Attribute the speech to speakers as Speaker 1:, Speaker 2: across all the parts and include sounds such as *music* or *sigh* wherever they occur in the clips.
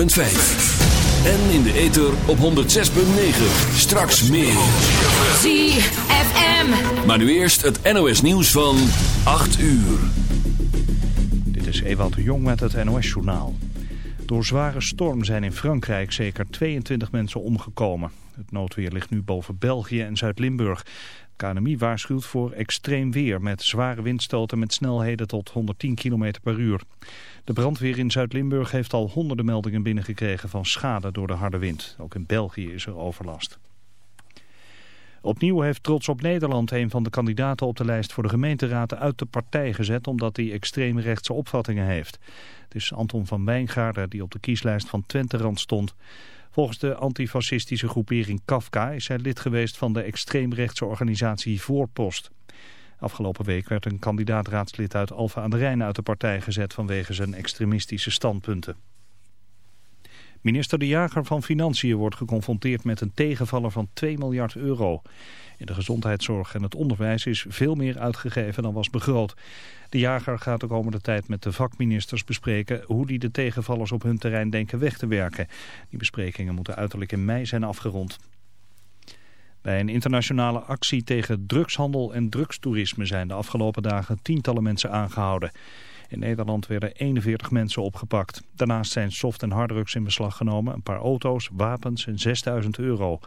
Speaker 1: En in de ether op 106.9. Straks meer.
Speaker 2: ZFM.
Speaker 1: Maar nu eerst het NOS nieuws van 8 uur.
Speaker 3: Dit is Ewald de Jong met het NOS-journaal. Door zware storm zijn in Frankrijk zeker 22 mensen omgekomen. Het noodweer ligt nu boven België en Zuid-Limburg. KNMI waarschuwt voor extreem weer met zware windstoten met snelheden tot 110 km per uur. De brandweer in Zuid-Limburg heeft al honderden meldingen binnengekregen van schade door de harde wind. Ook in België is er overlast. Opnieuw heeft Trots op Nederland een van de kandidaten op de lijst voor de gemeenteraad uit de partij gezet omdat hij extreemrechtse opvattingen heeft. Het is Anton van Wijngaarden die op de kieslijst van Twenterand stond. Volgens de antifascistische groepering Kafka is hij lid geweest van de extreemrechtse organisatie Voorpost. Afgelopen week werd een kandidaat-raadslid uit Alfa aan de Rijn uit de partij gezet vanwege zijn extremistische standpunten. Minister De Jager van Financiën wordt geconfronteerd met een tegenvaller van 2 miljard euro. In de gezondheidszorg en het onderwijs is veel meer uitgegeven dan was begroot. De Jager gaat de komende tijd met de vakministers bespreken hoe die de tegenvallers op hun terrein denken weg te werken. Die besprekingen moeten uiterlijk in mei zijn afgerond. Bij een internationale actie tegen drugshandel en drugstoerisme zijn de afgelopen dagen tientallen mensen aangehouden. In Nederland werden 41 mensen opgepakt. Daarnaast zijn soft- en harddrugs in beslag genomen, een paar auto's, wapens en 6000 euro.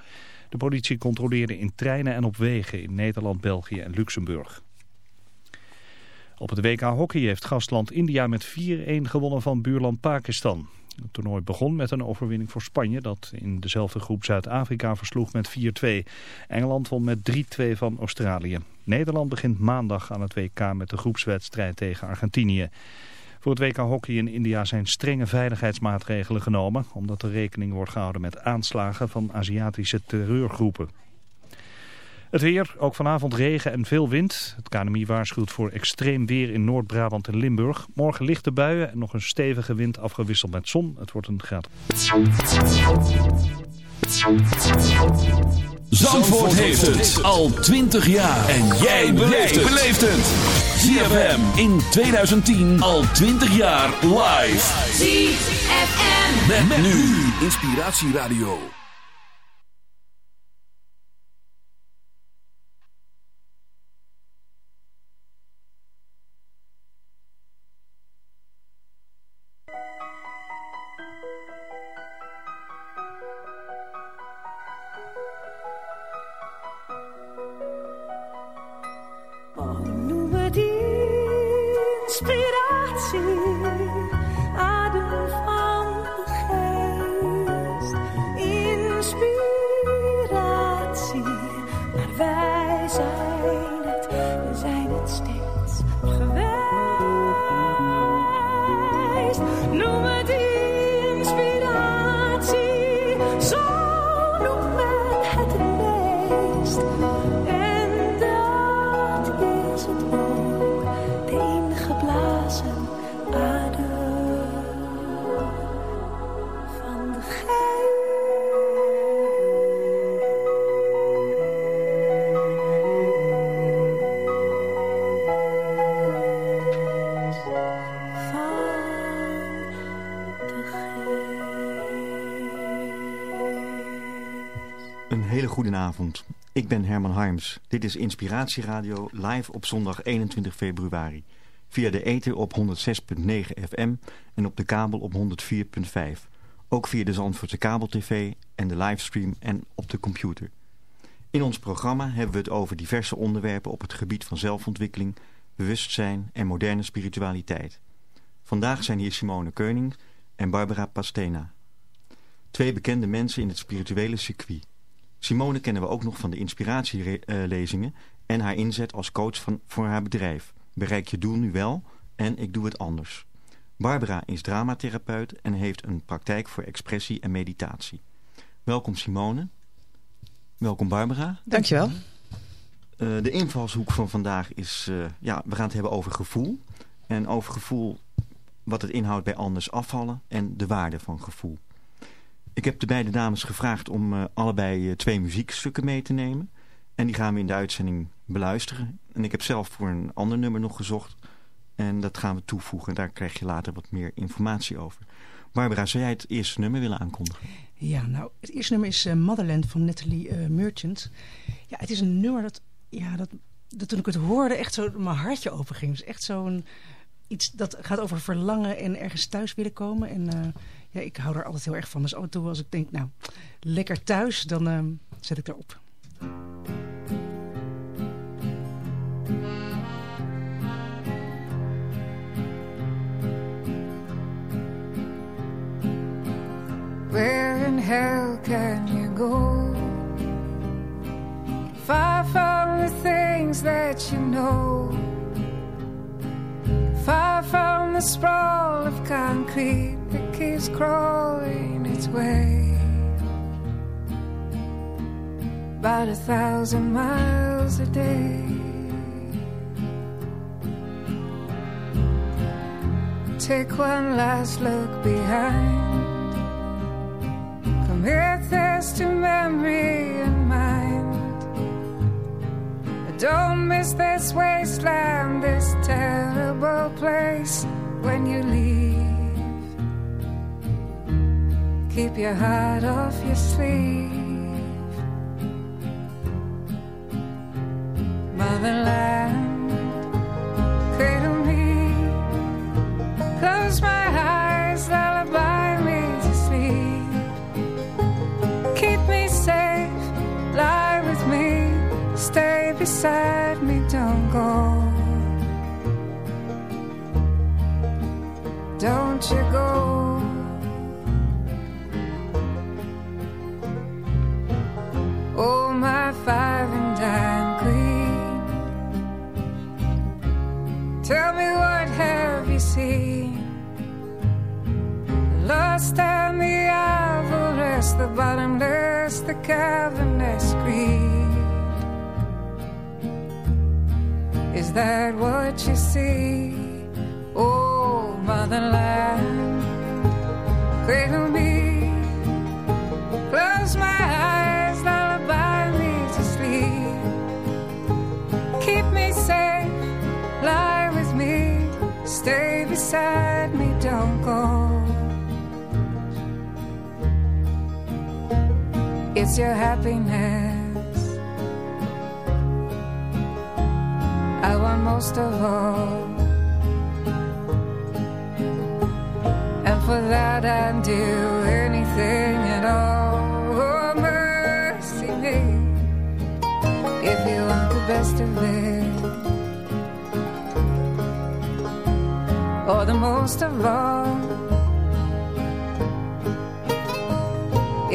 Speaker 3: De politie controleerde in treinen en op wegen in Nederland, België en Luxemburg. Op het WK Hockey heeft gastland India met 4-1 gewonnen van buurland Pakistan. Het toernooi begon met een overwinning voor Spanje dat in dezelfde groep Zuid-Afrika versloeg met 4-2. Engeland won met 3-2 van Australië. Nederland begint maandag aan het WK met de groepswedstrijd tegen Argentinië. Voor het WK Hockey in India zijn strenge veiligheidsmaatregelen genomen... omdat er rekening wordt gehouden met aanslagen van Aziatische terreurgroepen. Het weer, ook vanavond regen en veel wind. Het KNMI waarschuwt voor extreem weer in Noord-Brabant en Limburg. Morgen lichte buien en nog een stevige wind afgewisseld met zon. Het wordt een graad.
Speaker 1: Zandvoort heeft het al 20 jaar. En jij beleeft het. ZFM in 2010 al 20 jaar live.
Speaker 2: ZFM.
Speaker 1: Met, met nu Inspiratieradio.
Speaker 4: Dit is Inspiratieradio live op zondag 21 februari. Via de ether op 106.9 FM en op de kabel op 104.5. Ook via de Zandvoortse kabel-tv en de livestream en op de computer. In ons programma hebben we het over diverse onderwerpen op het gebied van zelfontwikkeling, bewustzijn en moderne spiritualiteit. Vandaag zijn hier Simone Keuning en Barbara Pastena. Twee bekende mensen in het spirituele circuit. Simone kennen we ook nog van de inspiratielezingen en haar inzet als coach van, voor haar bedrijf. Bereik je doel nu wel en ik doe het anders. Barbara is dramatherapeut en heeft een praktijk voor expressie en meditatie. Welkom Simone. Welkom Barbara.
Speaker 5: Dankjewel.
Speaker 4: Uh, de invalshoek van vandaag is, uh, ja, we gaan het hebben over gevoel. En over gevoel, wat het inhoudt bij anders afvallen en de waarde van gevoel. Ik heb de beide dames gevraagd om uh, allebei twee muziekstukken mee te nemen. En die gaan we in de uitzending beluisteren. En ik heb zelf voor een ander nummer nog gezocht. En dat gaan we toevoegen. Daar krijg je later wat meer informatie over. Barbara, zou jij het eerste nummer willen aankondigen?
Speaker 5: Ja, nou, het eerste nummer is uh, Motherland van Natalie Merchant. Ja, het is een nummer dat, ja, dat, dat toen ik het hoorde echt zo mijn hartje open ging. Dus echt zo'n iets dat gaat over verlangen en ergens thuis willen komen. En uh, ja, ik hou er altijd heel erg van. Dus af en toe als ik denk, nou, lekker thuis, dan zet ik erop.
Speaker 6: Where in hell can you go? Far from the things that you know. Far from the sprawl of concrete that keeps crawling its way. About a thousand miles a day. Take one last look behind Commit this to memory. Don't miss this wasteland, this terrible place when you leave. Keep your heart off your sleeve. Motherland, beside me, don't go. Don't you go. Oh, my five and dime queen. Tell me what have you seen? Lost and the avarice, the bottomless, the cavernous greed. That what you see? Oh, motherland, cradle me, close my eyes, lullaby me to sleep. Keep me safe, lie with me, stay beside me, don't go. It's your happiness. Most of all. And for that I'd do anything at all. Oh, mercy me. If you want the best of it. Or the most of all.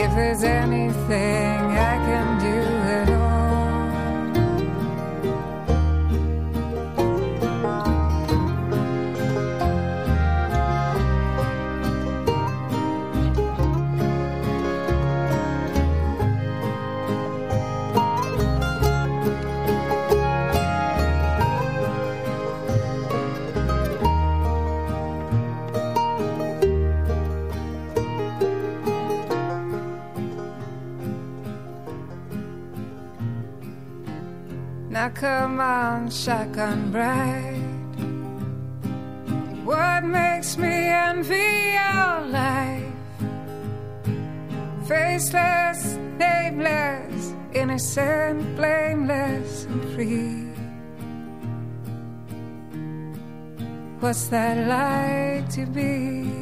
Speaker 6: If there's anything I can Come on, shotgun bride. What makes me envy your life? Faceless, nameless, innocent, blameless, and free. What's that like to be?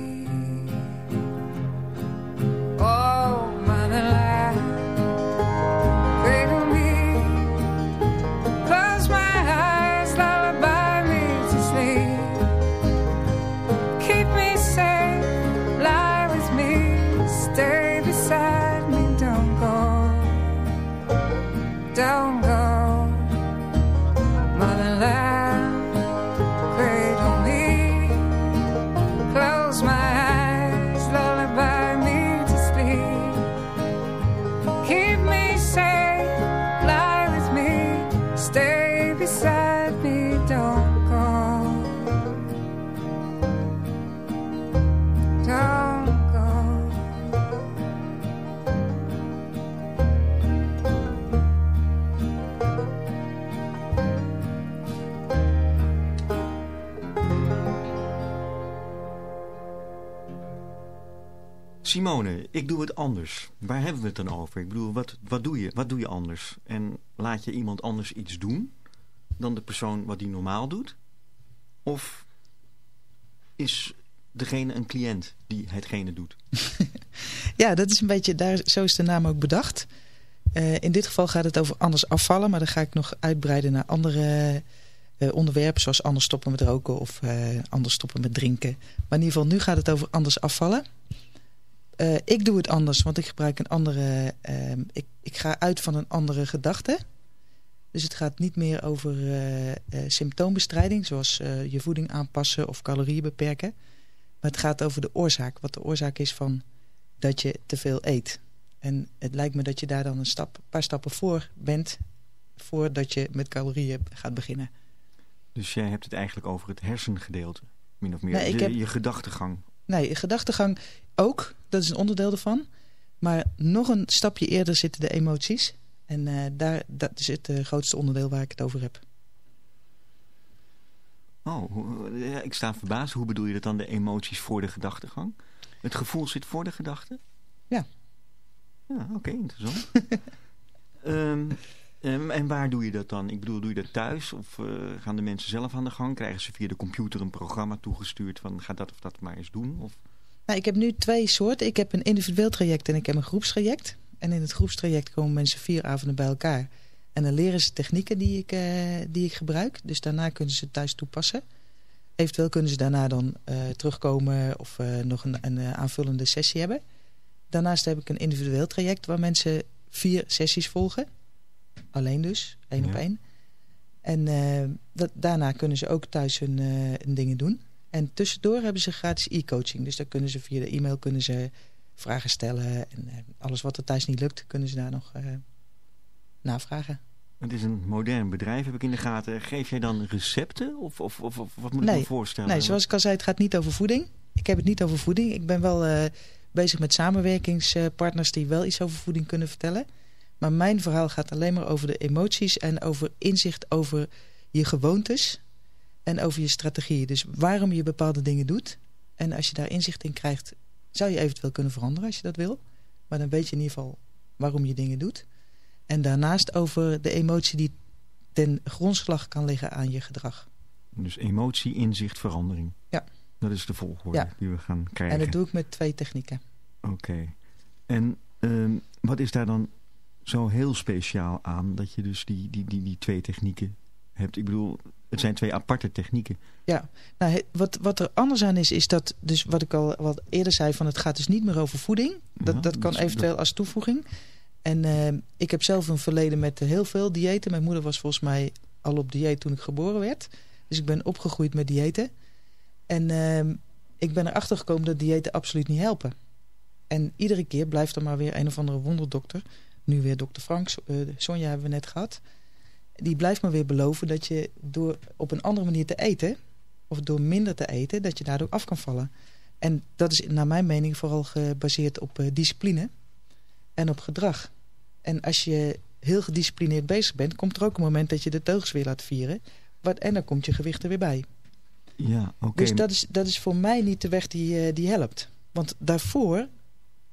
Speaker 4: Simone, ik doe het anders. Waar hebben we het dan over? Ik bedoel, wat, wat, doe je? wat doe je anders? En laat je iemand anders iets doen dan de persoon wat die normaal doet? Of is degene een cliënt die hetgene doet? *laughs*
Speaker 7: Ja, dat is een beetje, daar, zo is de naam ook bedacht. Eh, in dit geval gaat het over anders afvallen, maar dan ga ik nog uitbreiden naar andere eh, onderwerpen, zoals anders stoppen met roken of eh, anders stoppen met drinken. Maar in ieder geval, nu gaat het over anders afvallen. Eh, ik doe het anders, want ik gebruik een andere, ehm, ik, ik ga uit van een andere gedachte. Dus het gaat niet meer over eh, eh, symptoombestrijding, zoals je voeding aanpassen of calorieën beperken. Maar het gaat over de oorzaak, wat de oorzaak is van dat je te veel eet. En het lijkt me dat je daar dan een stap, paar stappen voor bent... voordat je met calorieën gaat beginnen.
Speaker 4: Dus jij hebt het eigenlijk over het hersengedeelte, min of meer.
Speaker 7: Nee, ik
Speaker 4: Je-
Speaker 7: heb-
Speaker 4: Je gedachtegang.
Speaker 7: Nee, gedachtegang ook, dat is een onderdeel ervan. Maar nog een stapje eerder zitten de emoties. En eh, daar dat is het eh, grootste onderdeel waar ik het over heb.
Speaker 4: Oh, ja, ik sta verbaasd. Hoe bedoel je dat dan, de emoties voor de gedachtegang? Het gevoel zit voor de gedachte?
Speaker 7: Ja.
Speaker 4: Ja, oké, interessant. *laughs* Ehm, ehm, en waar doe je dat dan? Ik bedoel, doe je dat thuis? Of eh, gaan de mensen zelf aan de gang? Krijgen ze via de computer een programma toegestuurd van ga dat of dat maar eens doen? Of...
Speaker 7: Nou, ik heb nu twee soorten. Ik heb een individueel traject en ik heb een groepstraject. En in het groepstraject komen mensen vier avonden bij elkaar. En dan leren ze technieken die ik, eh, die ik gebruik. Dus daarna kunnen ze thuis toepassen. Eventueel kunnen ze daarna dan eh, terugkomen of nog een, een aanvullende sessie hebben. Daarnaast heb ik een individueel traject waar mensen vier sessies volgen. Alleen dus, één op één. En eh, dat, daarna kunnen ze ook thuis hun, eh, hun dingen doen. En tussendoor hebben ze gratis e-coaching. Dus daar kunnen ze via de e-mail kunnen ze vragen stellen. En eh, alles wat er thuis niet lukt, kunnen ze daar nog navragen.
Speaker 4: Het is een modern bedrijf, heb ik in de gaten. Geef jij dan recepten? Of, of, of, of wat moet ik
Speaker 7: Nee.
Speaker 4: me voorstellen?
Speaker 7: Nee, zoals ik al zei, het gaat niet over voeding. Ik heb het niet over voeding. Ik ben wel bezig met samenwerkingspartners die wel iets over voeding kunnen vertellen. Maar mijn verhaal gaat alleen maar over de emoties en over inzicht over je gewoontes en over je strategieën. Dus waarom je bepaalde dingen doet. En als je daar inzicht in krijgt, zou je eventueel kunnen veranderen als je dat wil. Maar dan weet je in ieder geval waarom je dingen doet. En daarnaast over de emotie die ten grondslag kan liggen aan je gedrag.
Speaker 4: Dus emotie, inzicht, verandering.
Speaker 7: Ja.
Speaker 4: Dat is de volgorde
Speaker 7: Ja.
Speaker 4: die we gaan krijgen.
Speaker 7: En dat doe ik met twee technieken.
Speaker 4: Oké. En ehm, wat is daar dan zo heel speciaal aan dat je dus die, die, die, die twee technieken hebt? Ik bedoel, het zijn twee aparte technieken.
Speaker 7: Ja, nou, wat, wat er anders aan is, is dat, dus wat ik al wat eerder zei, van het gaat dus niet meer over voeding. Dat,
Speaker 4: Ja,
Speaker 7: dat kan
Speaker 4: dus
Speaker 7: eventueel als toevoeging. En eh, ik heb zelf een verleden met heel veel diëten. Mijn moeder was volgens mij al op dieet toen ik geboren werd. Dus ik ben opgegroeid met diëten. En ehm, ik ben erachter gekomen dat diëten absoluut niet helpen. En iedere keer blijft er maar weer een of andere wonderdokter. Nu weer dokter Frank, eh, Sonja hebben we net gehad. Die blijft maar weer beloven dat je door op een andere manier te eten... of door minder te eten, dat je daardoor af kan vallen. En dat is naar mijn mening vooral gebaseerd op eh, discipline en op gedrag. En als je heel gedisciplineerd bezig bent... komt er ook een moment dat je de teugels weer laat vieren. Wat, en dan komt je gewicht er weer bij.
Speaker 4: Ja, oké.
Speaker 7: Dus dat is, dat is voor mij niet de weg die, eh, die helpt. Want daarvoor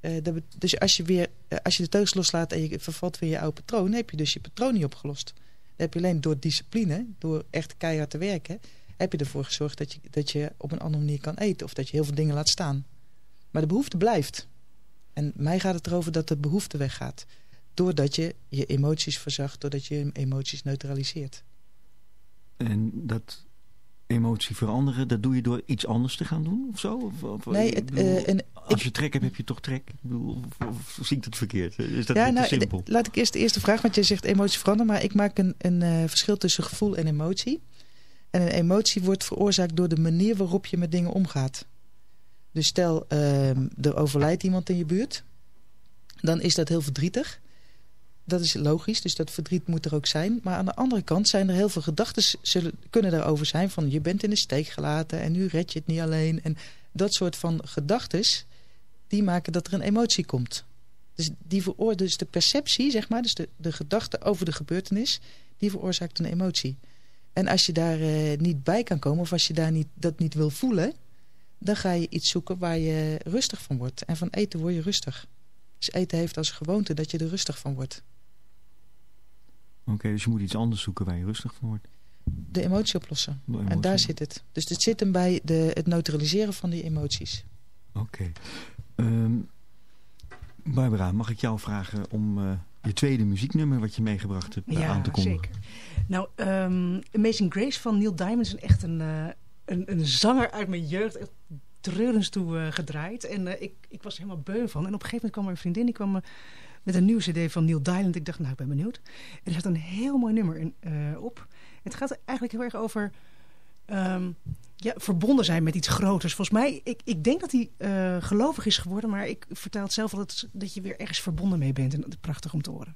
Speaker 7: Eh, dat dus als je, weer, eh, als je de teugels loslaat en je vervalt weer je oude patroon... heb je dus je patroon niet opgelost. Dan heb je alleen door discipline, door echt keihard te werken... heb je ervoor gezorgd dat je, dat je op een andere manier kan eten. Of dat je heel veel dingen laat staan. Maar de behoefte blijft. En mij gaat het erover dat de behoefte weggaat. Doordat je je emoties verzacht, doordat je emoties neutraliseert.
Speaker 4: En dat emotie veranderen, dat doe je door iets anders te gaan doen of zo? Of, of-
Speaker 7: Nee, het,
Speaker 4: bedoel,
Speaker 7: eh, en
Speaker 4: als
Speaker 7: ik-
Speaker 4: je trek hebt, heb je toch trek? Ik bedoel, of, of zie ik dat verkeerd? Is dat
Speaker 7: ja,
Speaker 4: niet
Speaker 7: nou,
Speaker 4: te simpel?
Speaker 7: laat ik eerst de eerste vraag, want jij zegt emotie veranderen. Maar ik maak een, een eh, verschil tussen gevoel en emotie. En een emotie wordt veroorzaakt door de manier waarop je met dingen omgaat. Dus stel, ehm, er overlijdt iemand in je buurt. Dan is dat heel verdrietig. Dat is logisch, dus dat verdriet moet er ook zijn. Maar aan de andere kant zijn er heel veel gedachten kunnen daarover zijn. Van je bent in de steek gelaten en nu red je het niet alleen. En dat soort van gedachten, die maken dat er een emotie komt. Dus, die dus de perceptie, zeg maar, dus de, de gedachte over de gebeurtenis, die veroorzaakt een emotie. En als je daar eh, niet bij kan komen, of als je daar niet, dat niet wil voelen, dan ga je iets zoeken waar je rustig van wordt. En van eten word je rustig. Dus eten heeft als gewoonte dat je er rustig van wordt.
Speaker 4: Oké, dus je moet iets anders zoeken waar je rustig van wordt.
Speaker 7: De emotie oplossen. En daar zit het. Dus het zit hem bij de, het neutraliseren van die emoties.
Speaker 4: Oké. Ehm, Barbara, mag ik jou vragen om eh, je tweede muzieknummer wat je meegebracht hebt aan te kondigen?
Speaker 5: zeker. Nou, ehm, Amazing Grace van Neil Diamond is echt een, eh, een, een zanger uit mijn jeugd. Echt treurens toe eh, gedraaid. En eh, ik, ik was er helemaal beu van. En op een gegeven moment kwam er een vriendin. Die kwam eh, met een nieuwe cd van Neil Diamond. Ik dacht, nou, ik ben benieuwd. En er zat een heel mooi nummer in, eh, op. Het gaat eigenlijk heel erg over... ehm, ja, verbonden zijn met iets groters. Volgens mij, ik, ik denk dat hij eh, gelovig is geworden, maar ik vertel het zelf wel dat, dat je weer ergens verbonden mee bent. En dat is prachtig om te horen.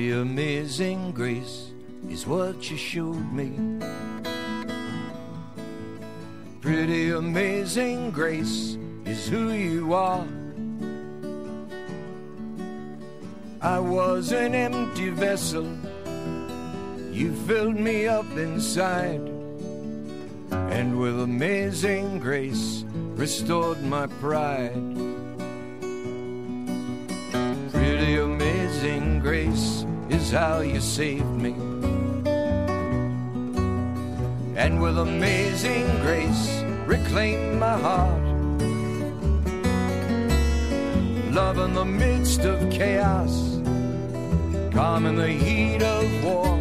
Speaker 8: Pretty amazing grace is what you showed me. Pretty amazing grace is who you are. I was an empty vessel, you filled me up inside, and with amazing grace restored my pride. Amazing grace is how you saved me. And with amazing grace, reclaim my heart. Love in the midst of chaos, calm in the heat of war.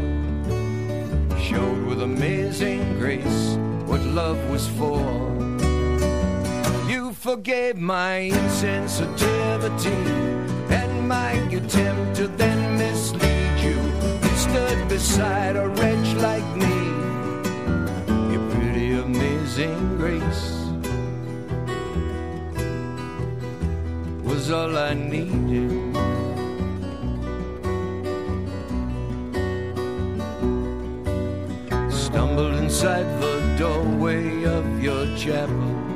Speaker 8: Showed with amazing grace what love was for. You forgave my insensitivity and my attempt to then mislead you. You stood beside a wretch like me. Your pretty amazing grace was all I needed. Stumbled inside the doorway of your chapel.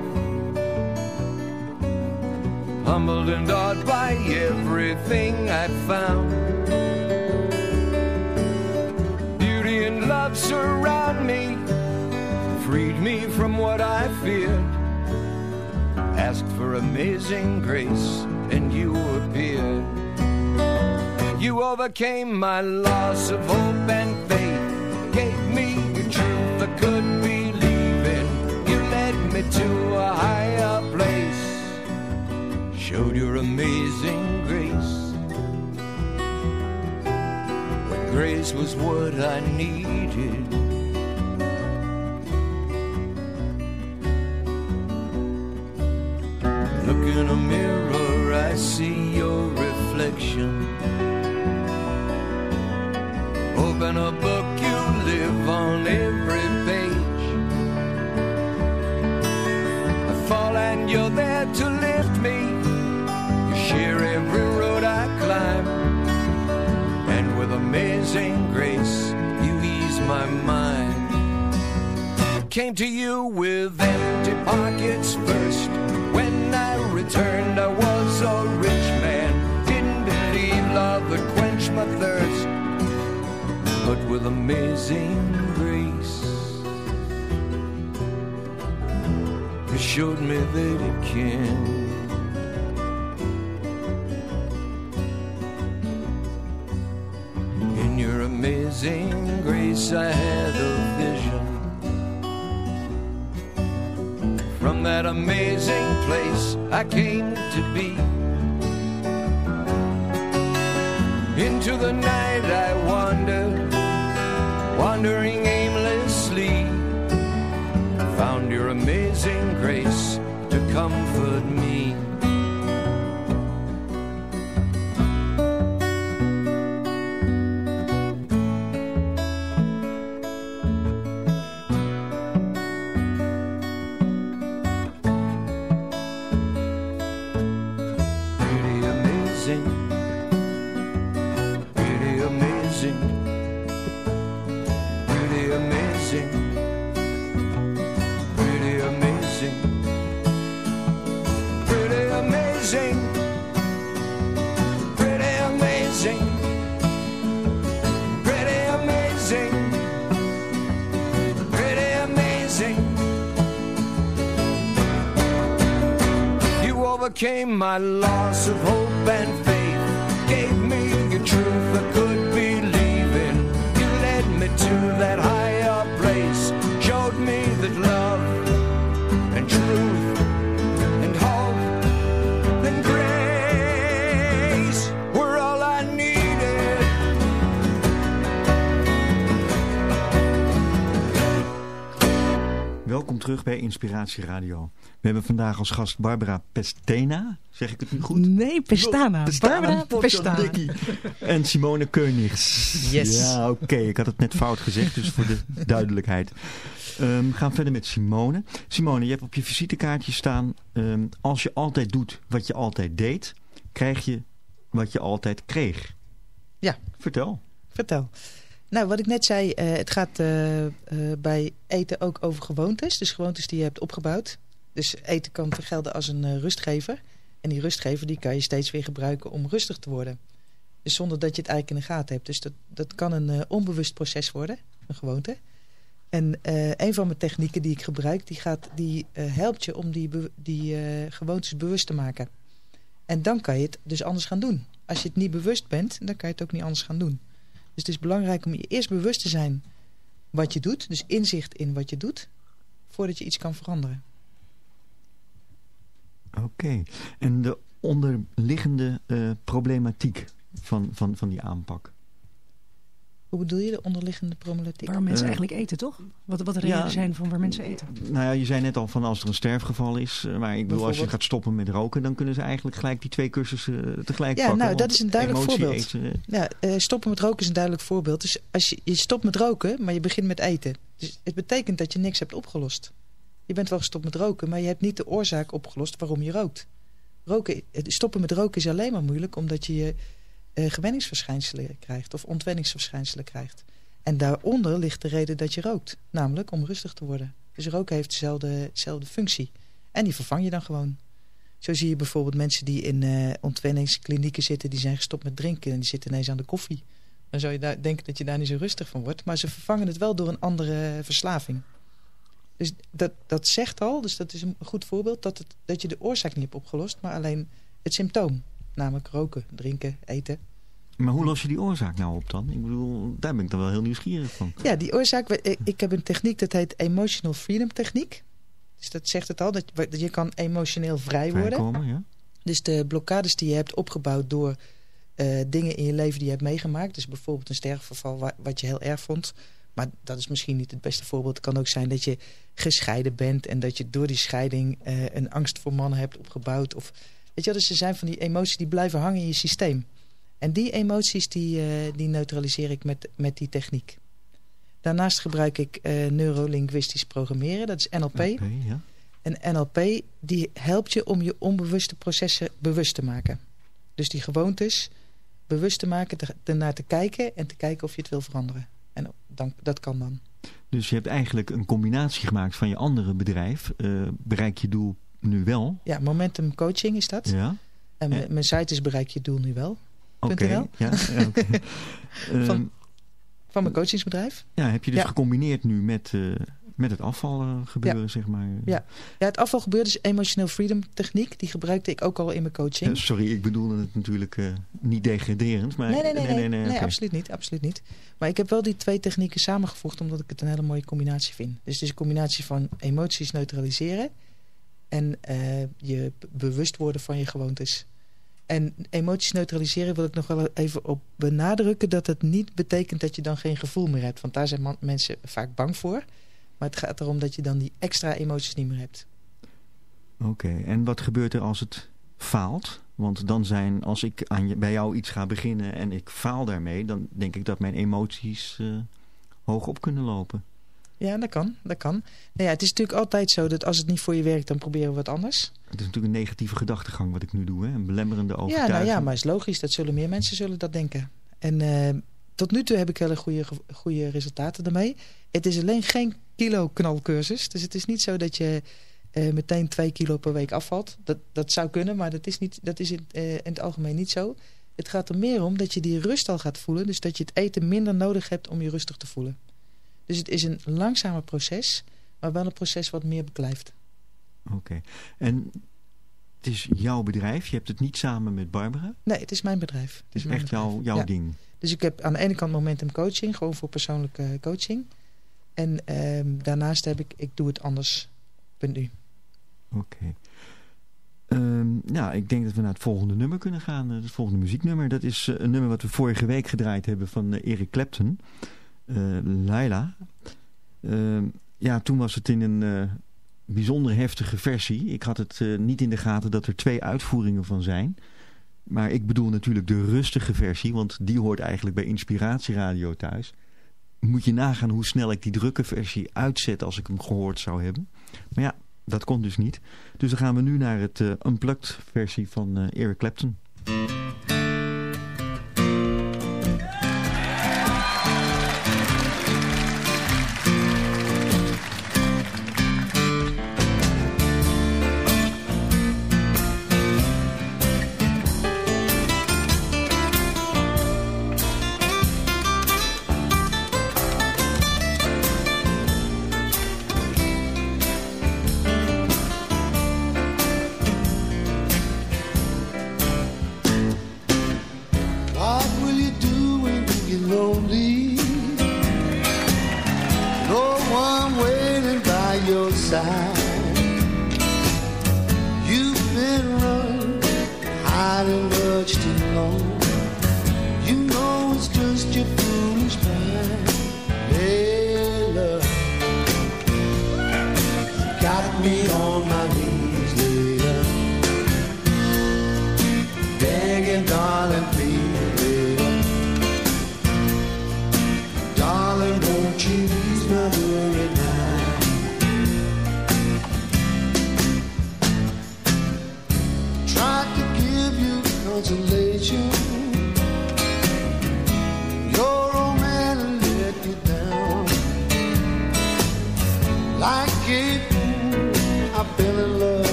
Speaker 8: Humbled and awed by everything I found. Beauty and love surround me, freed me from what I feared. Asked for amazing grace, and you appeared. You overcame my loss of hope and faith, gave me the truth I could believe showed your amazing grace. When grace was what I needed. Look in a mirror, I see your reflection. Open a book, you live on every page. I fall and you're there amazing grace, you ease my mind. Came to you with empty pockets first. When I returned, I was a rich man. Didn't believe love would quench my thirst. But with amazing grace, you showed me that it can. Amazing grace, I had a vision. From that amazing place, I came to be. Into the night I wandered, wandering aimlessly. Found your amazing grace to comfort Overcame my loss of hope and faith. Gave me your truth I could believe in. You led me to that higher place. Showed me that love and truth and hope and grace were all I needed.
Speaker 4: Welkom terug bij Inspiratie Radio. We hebben vandaag als gast Barbara Pestena. Zeg ik het nu goed?
Speaker 5: Nee, Pestana. Barbara Pestana.
Speaker 4: En Simone Keunigs.
Speaker 7: Yes.
Speaker 4: Ja, oké. Ik had het net fout gezegd, dus voor de duidelijkheid. Ehm, we gaan verder met Simone. Simone, je hebt op je visitekaartje staan... ehm, als je altijd doet wat je altijd deed... krijg je wat je altijd kreeg.
Speaker 7: Ja.
Speaker 4: Vertel.
Speaker 7: Vertel. Nou, wat ik net zei, eh, het gaat eh, eh, bij eten ook over gewoontes. Dus gewoontes die je hebt opgebouwd. Dus eten kan gelden als een eh, rustgever. En die rustgever die kan je steeds weer gebruiken om rustig te worden. Dus zonder dat je het eigenlijk in de gaten hebt. Dus dat, dat kan een eh, onbewust proces worden, een gewoonte. En eh, een van mijn technieken die ik gebruik, die, gaat, die helpt je om die, die gewoontes bewust te maken. En dan kan je het dus anders gaan doen. Als je het niet bewust bent, dan kan je het ook niet anders gaan doen. Dus het is belangrijk om je eerst bewust te zijn wat je doet. Dus inzicht in wat je doet, voordat je iets kan veranderen.
Speaker 4: Oké. En de onderliggende eh, problematiek van, van, van die aanpak?
Speaker 7: Hoe bedoel je de onderliggende problematiek?
Speaker 5: Waar mensen
Speaker 4: Eh,
Speaker 5: eigenlijk eten, toch? Wat, wat de redenen
Speaker 4: ja.
Speaker 5: zijn van waar mensen eten.
Speaker 4: Nou ja, je zei net al van als er een sterfgeval is. eh, Maar ik bedoel, als je gaat stoppen met roken... dan kunnen ze eigenlijk gelijk die twee cursussen tegelijk
Speaker 7: Ja,
Speaker 4: pakken.
Speaker 7: nou, dat is een duidelijk voorbeeld.
Speaker 4: eten,
Speaker 7: Ja, eh, stoppen met roken is een duidelijk voorbeeld. Dus als je, je stopt met roken, maar je begint met eten. Dus het betekent dat je niks hebt opgelost. Je bent wel gestopt met roken, maar je hebt niet de oorzaak opgelost waarom je rookt. Roken, stoppen met roken is alleen maar moeilijk omdat je je eh, gewenningsverschijnselen krijgt of ontwenningsverschijnselen krijgt. En daaronder ligt de reden dat je rookt, namelijk om rustig te worden. Dus roken heeft dezelfde, dezelfde functie. En die vervang je dan gewoon. Zo zie je bijvoorbeeld mensen die in eh ontwenningsklinieken zitten... die zijn gestopt met drinken en die zitten ineens aan de koffie. Dan zou je daar denken dat je daar niet zo rustig van wordt. Maar ze vervangen het wel door een andere verslaving. Dus dat, dat zegt al, dus dat is een goed voorbeeld... Dat, het, dat je de oorzaak niet hebt opgelost, maar alleen het symptoom. Namelijk roken, drinken, eten.
Speaker 4: Maar hoe los je die oorzaak nou op dan? Ik bedoel, daar ben ik dan wel heel nieuwsgierig van.
Speaker 7: Ja, die oorzaak... ik- heb een techniek dat heet Emotional Freedom Techniek. Dus dat zegt het al, dat je kan emotioneel vrij worden.
Speaker 4: Vrijkomen, ja?
Speaker 7: Dus de blokkades die je hebt opgebouwd door eh, dingen in je leven die je hebt meegemaakt. Dus bijvoorbeeld een sterfgeval wa- wat je heel erg vond. Maar dat is misschien niet het beste voorbeeld. Het kan ook zijn dat je gescheiden bent en dat je door die scheiding eh, een angst voor mannen hebt opgebouwd. Of, weet je dus er zijn van die emoties die blijven hangen in je systeem. En die emoties die, eh, die neutraliseer ik met, met die techniek. Daarnaast gebruik ik eh neurolinguistisch programmeren, dat is NLP.
Speaker 4: Ja.
Speaker 7: En NLP die helpt je om je onbewuste processen bewust te maken. Dus die gewoontes bewust te maken, te- ernaar te kijken en te kijken of je het wil veranderen. Dan, dat kan dan.
Speaker 4: Dus je hebt eigenlijk een combinatie gemaakt van je andere bedrijf. Eh, bereik je doel nu wel.
Speaker 7: Ja, Momentum Coaching is dat.
Speaker 4: Ja.
Speaker 7: En
Speaker 4: Ja.
Speaker 7: mijn- site is bereik je doel nu wel.
Speaker 4: Oké. *laughs* Ja, oké. Ehm,
Speaker 7: Van- van mijn coachingsbedrijf.
Speaker 4: Ja, heb je dus
Speaker 7: Ja.
Speaker 4: gecombineerd nu met, eh, met het afval gebeuren,
Speaker 7: Ja.
Speaker 4: zeg maar?
Speaker 7: Ja. ja, het afvalgebeuren is emotional freedom techniek. Die gebruikte ik ook al in mijn coaching.
Speaker 4: Eh, sorry, ik bedoelde het natuurlijk eh, niet degraderend. Maar,
Speaker 7: nee, nee, nee, nee, nee,
Speaker 4: oké.
Speaker 7: absoluut niet, absoluut niet. Maar ik heb wel die twee technieken samengevoegd omdat ik het een hele mooie combinatie vind. Dus het is een combinatie van emoties neutraliseren en eh, je bewust worden van je gewoontes. En emoties neutraliseren wil ik nog wel even op benadrukken dat het niet betekent dat je dan geen gevoel meer hebt. Want daar zijn mensen vaak bang voor. Maar het gaat erom dat je dan die extra emoties niet meer hebt.
Speaker 4: Oké, en wat gebeurt er als het faalt? Want dan zijn, als ik aan je, bij jou iets ga beginnen en ik faal daarmee... dan denk ik dat mijn emoties eh, hoog op kunnen lopen.
Speaker 7: Ja, dat kan. Dat kan. Nou ja, het is natuurlijk altijd zo dat als het niet voor je werkt, dan proberen we wat anders.
Speaker 4: Het is natuurlijk een negatieve gedachtegang wat ik nu doe. Hè? Een belemmerende
Speaker 7: Ja,
Speaker 4: overtuiging.
Speaker 7: nou ja, maar het is logisch. Dat zullen meer mensen zullen dat denken. En eh, tot nu toe heb ik hele goede, goede resultaten daarmee. Het is alleen geen kilo knalcursus. Dus het is niet zo dat je eh, meteen twee kilo per week afvalt. Dat, dat zou kunnen, maar dat is, niet, dat is in, eh, in het algemeen niet zo. Het gaat er meer om dat je die rust al gaat voelen. Dus dat je het eten minder nodig hebt om je rustig te voelen. Dus het is een langzamer proces, maar wel een proces wat meer beklijft.
Speaker 4: Oké. En het is jouw bedrijf. Je hebt het niet samen met Barbara.
Speaker 7: Nee, het is mijn bedrijf.
Speaker 4: Het is echt jouw, jouw
Speaker 7: Ja.
Speaker 4: ding.
Speaker 7: Dus ik heb aan de ene kant momentum coaching, gewoon voor persoonlijke coaching. En ehm, daarnaast heb ik, ik doe het anders. Punt nu.
Speaker 4: Oké. Ehm, ja, ik denk dat we naar het volgende nummer kunnen gaan. Eh, Het volgende muzieknummer. Dat is eh, een nummer wat we vorige week gedraaid hebben van eh, Eric Clapton. Eh Laila. Ehm, ja, toen was het in een bijzonder heftige versie. Ik had het niet in de gaten dat er twee uitvoeringen van zijn. Maar ik bedoel natuurlijk de rustige versie. Want die hoort eigenlijk bij Inspiratieradio thuis. Moet je nagaan hoe snel ik die drukke versie uitzet als ik hem gehoord zou hebben. Maar ja, dat kon dus niet. Dus dan gaan we nu naar het eh, unplugged versie van eh, Eric Clapton.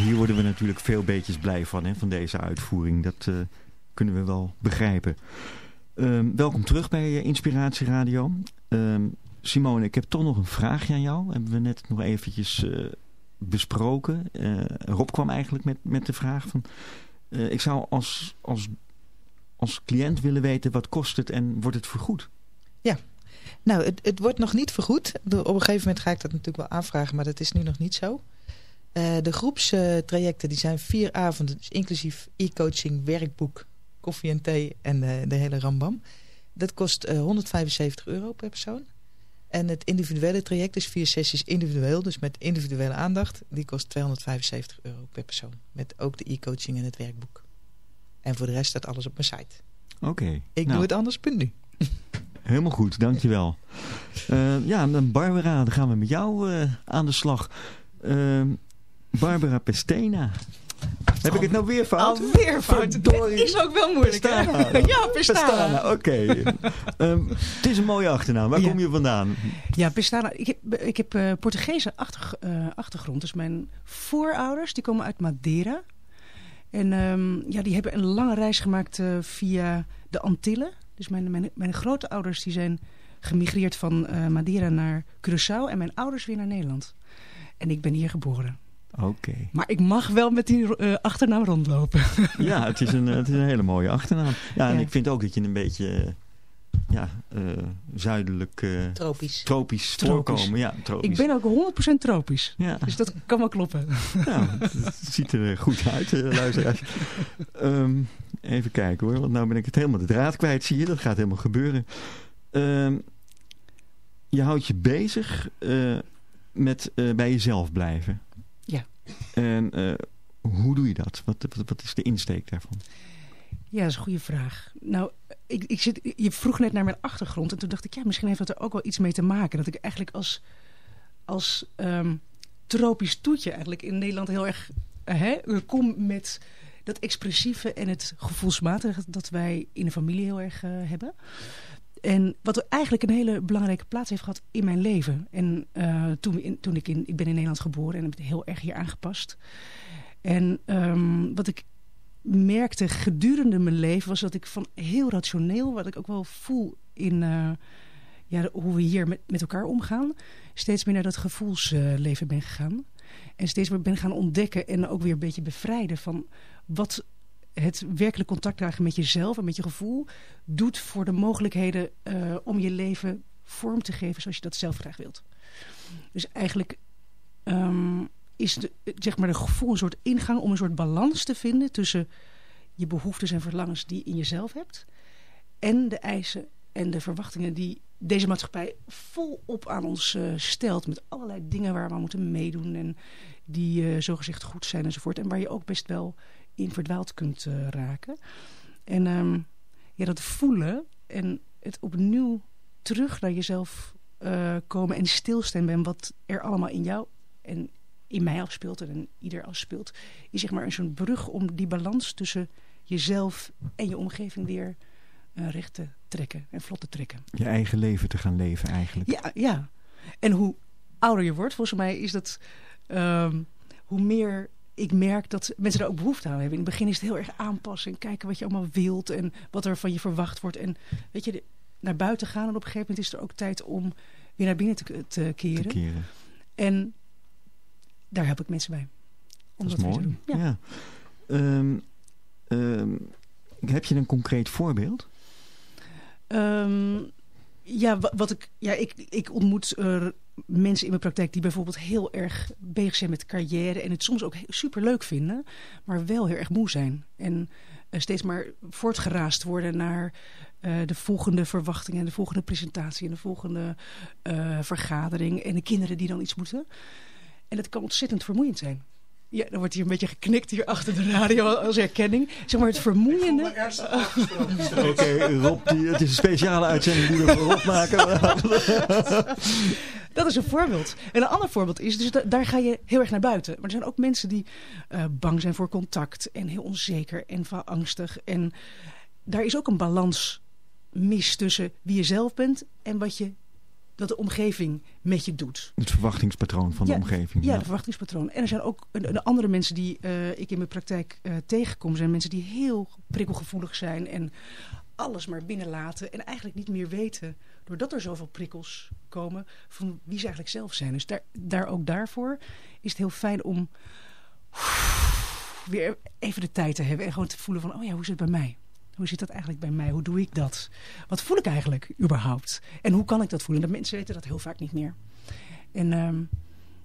Speaker 4: Hier worden we natuurlijk veel beetjes blij van, hè, van deze uitvoering. Dat eh, kunnen we wel begrijpen. Ehm, welkom terug bij uh, Inspiratie Radio. Ehm, Simone, ik heb toch nog een vraagje aan jou. Hebben we net nog eventjes eh, besproken. Rob kwam eigenlijk met, met de vraag van... ik zou als, als, als cliënt willen weten wat kost het en wordt het vergoed?
Speaker 7: Ja, nou, het, het wordt nog niet vergoed. Op een gegeven moment ga ik dat natuurlijk wel aanvragen, maar dat is nu nog niet zo. Uh, de groepstrajecten die zijn vier avonden, dus inclusief e-coaching, werkboek, koffie en thee en uh, de hele rambam. Dat kost uh, 175 euro per persoon. En het individuele traject is vier sessies individueel, dus met individuele aandacht. Die kost 275 euro per persoon. Met ook de e-coaching en het werkboek. En voor de rest staat alles op mijn site.
Speaker 4: Oké.
Speaker 7: Ik nou. doe het anders, punt nu.
Speaker 4: Helemaal goed, dankjewel. Uh, *laughs* ja, dan Barbara, dan gaan we met jou uh, aan de slag. Uh, Barbara Pestena. Heb ik het nou weer fout?
Speaker 5: Alweer fout. Het is ook wel moeilijk.
Speaker 4: Pestana. *laughs*
Speaker 5: ja, Pestana.
Speaker 4: Pestana Oké. um, het is een mooie achternaam. Waar
Speaker 5: ja.
Speaker 4: kom je vandaan?
Speaker 5: Ja, Pestana. Ik heb, ik heb uh, Portugese achter, uh, achtergrond. Dus mijn voorouders die komen uit Madeira. En um, ja, die hebben een lange reis gemaakt uh, via de Antillen. Dus mijn, mijn, mijn grootouders die zijn gemigreerd van Madeira naar Curaçao en mijn ouders weer naar Nederland. En ik ben hier geboren.
Speaker 4: Oké. Okay.
Speaker 5: Maar ik mag wel met die uh, achternaam rondlopen. *laughs*
Speaker 4: ja, het is, een, het is een hele mooie achternaam. Ja, en ja. ik vind ook dat je een beetje ja, uh, zuidelijk...
Speaker 7: tropisch.
Speaker 4: Tropisch voorkomen. Ja, tropisch.
Speaker 5: Ik ben ook 100% tropisch.
Speaker 4: Ja.
Speaker 5: Dus dat kan wel kloppen. *laughs*
Speaker 4: Nou, het ziet er goed uit, luisteraars. um, *laughs* Even kijken hoor, want nou ben ik het helemaal de draad kwijt, zie je. Dat gaat helemaal gebeuren. Uh, je houdt je bezig uh, met uh, bij jezelf blijven. En uh, hoe doe je dat? Wat, wat, is de insteek daarvan?
Speaker 5: Ja, dat is een goede vraag. Nou, ik, ik zit, je vroeg net naar mijn achtergrond. En toen dacht ik, ja, misschien heeft dat er ook wel iets mee te maken. Dat ik eigenlijk als, als um, tropisch toetje eigenlijk in Nederland heel erg hè, kom met dat expressieve en het gevoelsmatige dat wij in de familie heel erg uh, hebben. En wat eigenlijk een hele belangrijke plaats heeft gehad in mijn leven. En uh, toen, toen ik in, ik ben in Nederland geboren en heb het heel erg hier aangepast. En um, wat ik merkte gedurende mijn leven was dat ik van heel rationeel, wat ik ook wel voel in uh, ja, hoe we hier met, met elkaar omgaan, steeds meer naar dat gevoelsleven ben gegaan. En steeds meer ben gaan ontdekken en ook weer een beetje bevrijden van wat het werkelijk contact dragen met jezelf en met je gevoel doet voor de mogelijkheden uh, om je leven vorm te geven zoals je dat zelf graag wilt. Dus eigenlijk um, is de, zeg maar de gevoel een soort ingang om een soort balans te vinden tussen je behoeftes en verlangens die je in jezelf hebt en de eisen en de verwachtingen die deze maatschappij volop aan ons uh, stelt met allerlei dingen waar we aan moeten meedoen en die uh, zogezegd goed zijn enzovoort en waar je ook best wel in verdwaald kunt uh, raken. En um, ja, dat voelen en het opnieuw terug naar jezelf uh, komen en stilstaan bij wat er allemaal in jou en in mij afspeelt en in ieder afspeelt, is zeg maar een soort brug om die balans tussen jezelf en je omgeving weer uh, recht te trekken en vlot te trekken.
Speaker 4: Je eigen leven te gaan leven eigenlijk.
Speaker 5: Ja, ja. En hoe ouder je wordt, volgens mij is dat um, hoe meer ik merk dat mensen er ook behoefte aan hebben. In het begin is het heel erg aanpassen en kijken wat je allemaal wilt en wat er van je verwacht wordt. En weet je, de, naar buiten gaan en op een gegeven moment is er ook tijd om weer naar binnen te, te, keren.
Speaker 4: Te keren.
Speaker 5: En daar help ik mensen bij.
Speaker 4: Om dat, dat is mooi.
Speaker 5: Te doen.
Speaker 4: Ja. ja. Um, um, heb je een concreet voorbeeld?
Speaker 5: Um, ja, wat ik, ja, ik, ik ontmoet uh, mensen in mijn praktijk die bijvoorbeeld heel erg bezig zijn met carrière en het soms ook super leuk vinden, maar wel heel erg moe zijn. En uh, steeds maar voortgeraast worden naar uh, de volgende verwachtingen en de volgende presentatie en de volgende vergadering en de kinderen die dan iets moeten. En dat kan ontzettend vermoeiend zijn. Ja, dan wordt hier een beetje geknikt hier achter de radio als herkenning. Zeg maar het vermoeiende...
Speaker 4: Oké, okay, Rob, die, het is een speciale uitzending die we voor Rob maken. *laughs*
Speaker 5: dat is een voorbeeld. En een ander voorbeeld is, dus da daar ga je heel erg naar buiten. Maar er zijn ook mensen die uh, bang zijn voor contact en heel onzeker en angstig. En daar is ook een balans mis tussen wie je zelf bent en wat je wat de omgeving met je doet.
Speaker 4: Het verwachtingspatroon van
Speaker 5: ja,
Speaker 4: de omgeving.
Speaker 5: Ja, het verwachtingspatroon. En er zijn ook de, de andere mensen die uh, ik in mijn praktijk uh, tegenkom. zijn mensen die heel prikkelgevoelig zijn en alles maar binnenlaten. En eigenlijk niet meer weten, doordat er zoveel prikkels komen, van wie ze eigenlijk zelf zijn. Dus daar, daar ook daarvoor is het heel fijn om weer even de tijd te hebben. En gewoon te voelen van, oh ja, hoe zit het bij mij? Hoe zit dat eigenlijk bij mij? Hoe doe ik dat? Wat voel ik eigenlijk überhaupt? En hoe kan ik dat voelen? Dat mensen weten dat heel vaak niet meer. En um,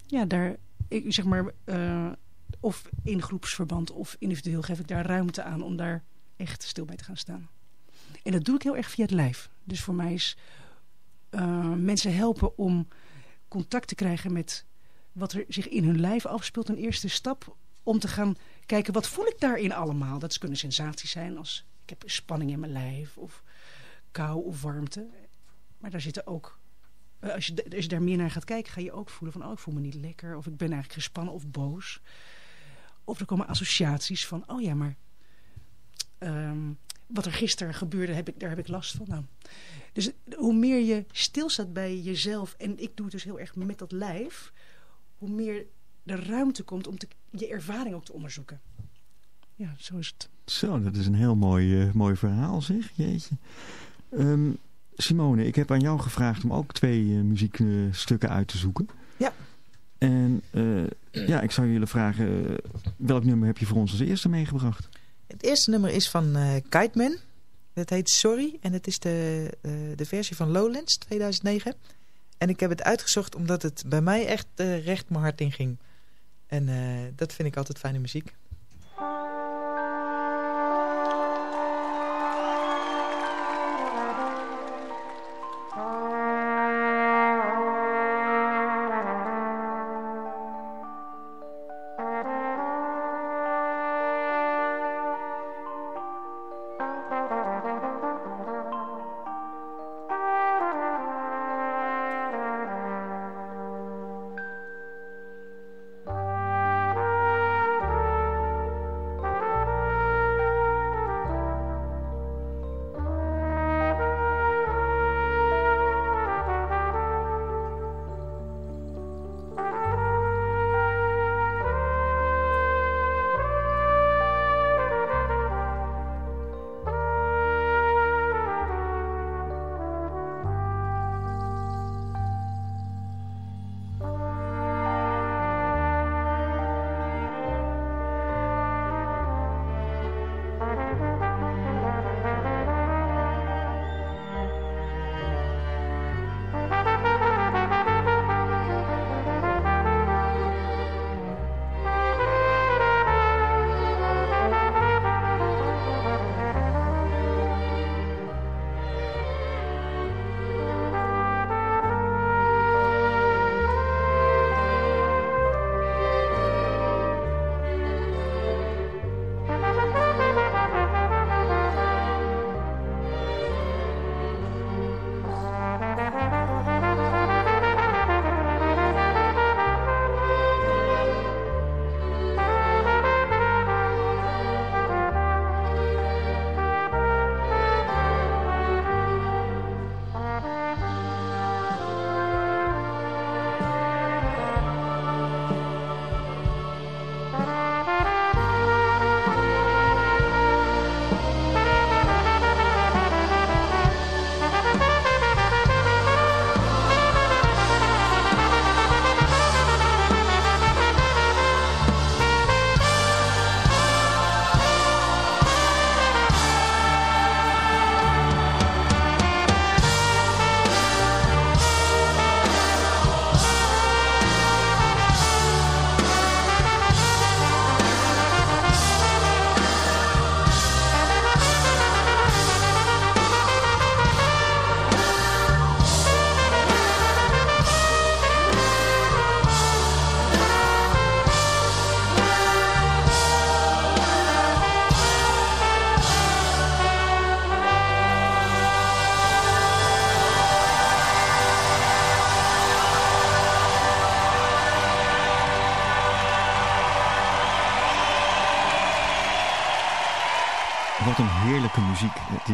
Speaker 5: ja, daar, ik zeg maar, uh, of in groepsverband of individueel geef ik daar ruimte aan om daar echt stil bij te gaan staan. En dat doe ik heel erg via het lijf. Dus voor mij is uh, mensen helpen om contact te krijgen met wat er zich in hun lijf afspeelt. Een eerste stap om te gaan kijken, wat voel ik daarin allemaal? Dat kunnen sensaties zijn als ik heb spanning in mijn lijf of kou of warmte. Maar daar zitten ook, als je, als je daar meer naar gaat kijken, ga je ook voelen van, oh ik voel me niet lekker. Of ik ben eigenlijk gespannen of boos. Of er komen associaties van, oh ja, maar um, wat er gisteren gebeurde, heb ik, daar heb ik last van. Nou, dus hoe meer je stilstaat bij jezelf, en ik doe het dus heel erg met dat lijf, hoe meer de ruimte komt om te, je ervaring ook te onderzoeken. Ja, zo is het.
Speaker 4: Zo, dat is een heel mooi, uh, mooi verhaal zeg, jeetje. Um, Simone, ik heb aan jou gevraagd om ook twee uh, muziekstukken uit te zoeken.
Speaker 7: Ja.
Speaker 4: En uh, ja, ik zou jullie vragen, welk nummer heb je voor ons als eerste meegebracht?
Speaker 7: Het eerste nummer is van uh, Kiteman. Het heet Sorry en het is de, uh, de versie van Lowlands 2009. En ik heb het uitgezocht omdat het bij mij echt uh, recht mijn hart in ging. En dat vind ik altijd fijne muziek.
Speaker 4: Wat